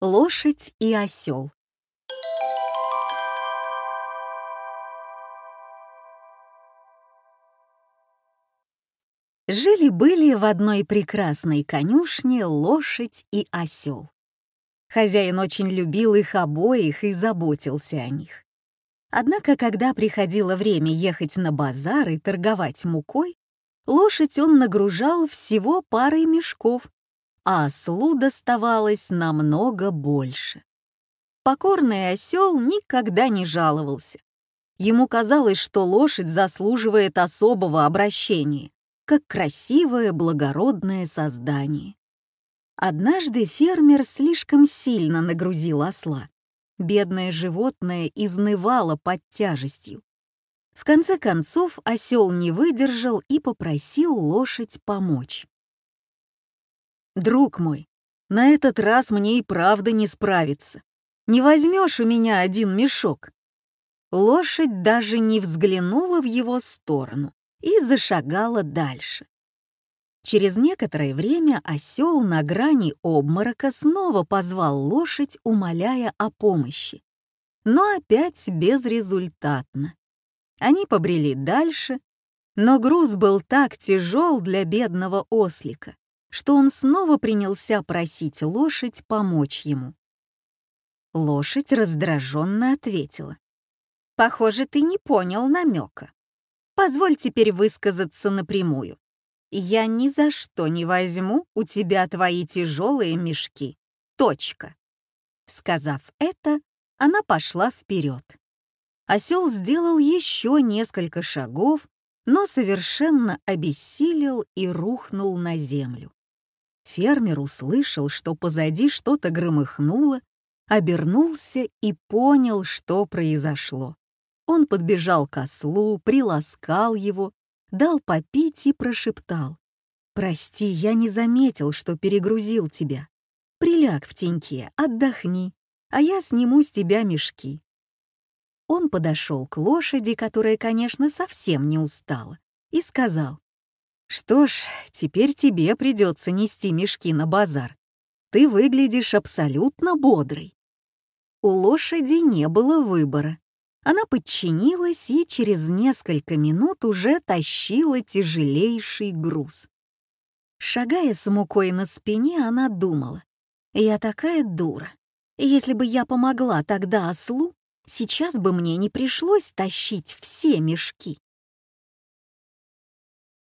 Лошадь и осел. Жили-были в одной прекрасной конюшне лошадь и осел. Хозяин очень любил их обоих и заботился о них. Однако, когда приходило время ехать на базар и торговать мукой, лошадь он нагружал всего парой мешков, а ослу доставалось намного больше. Покорный осел никогда не жаловался. Ему казалось, что лошадь заслуживает особого обращения, как красивое благородное создание. Однажды фермер слишком сильно нагрузил осла. Бедное животное изнывало под тяжестью. В конце концов осел не выдержал и попросил лошадь помочь. «Друг мой, на этот раз мне и правда не справиться. Не возьмешь у меня один мешок?» Лошадь даже не взглянула в его сторону и зашагала дальше. Через некоторое время осел на грани обморока снова позвал лошадь, умоляя о помощи. Но опять безрезультатно. Они побрели дальше, но груз был так тяжел для бедного ослика, что он снова принялся просить лошадь помочь ему. Лошадь раздраженно ответила. «Похоже, ты не понял намека. Позволь теперь высказаться напрямую. Я ни за что не возьму у тебя твои тяжелые мешки. Точка». Сказав это, она пошла вперед. Осел сделал еще несколько шагов, но совершенно обессилел и рухнул на землю. Фермер услышал, что позади что-то громыхнуло, обернулся и понял, что произошло. Он подбежал к ослу, приласкал его, дал попить и прошептал. «Прости, я не заметил, что перегрузил тебя. Приляг в теньке, отдохни, а я сниму с тебя мешки». Он подошел к лошади, которая, конечно, совсем не устала, и сказал, что ж, теперь тебе придется нести мешки на базар. Ты выглядишь абсолютно бодрой. У лошади не было выбора. Она подчинилась и через несколько минут уже тащила тяжелейший груз. Шагая с мукой на спине, она думала, «Я такая дура. Если бы я помогла тогда ослу, сейчас бы мне не пришлось тащить все мешки».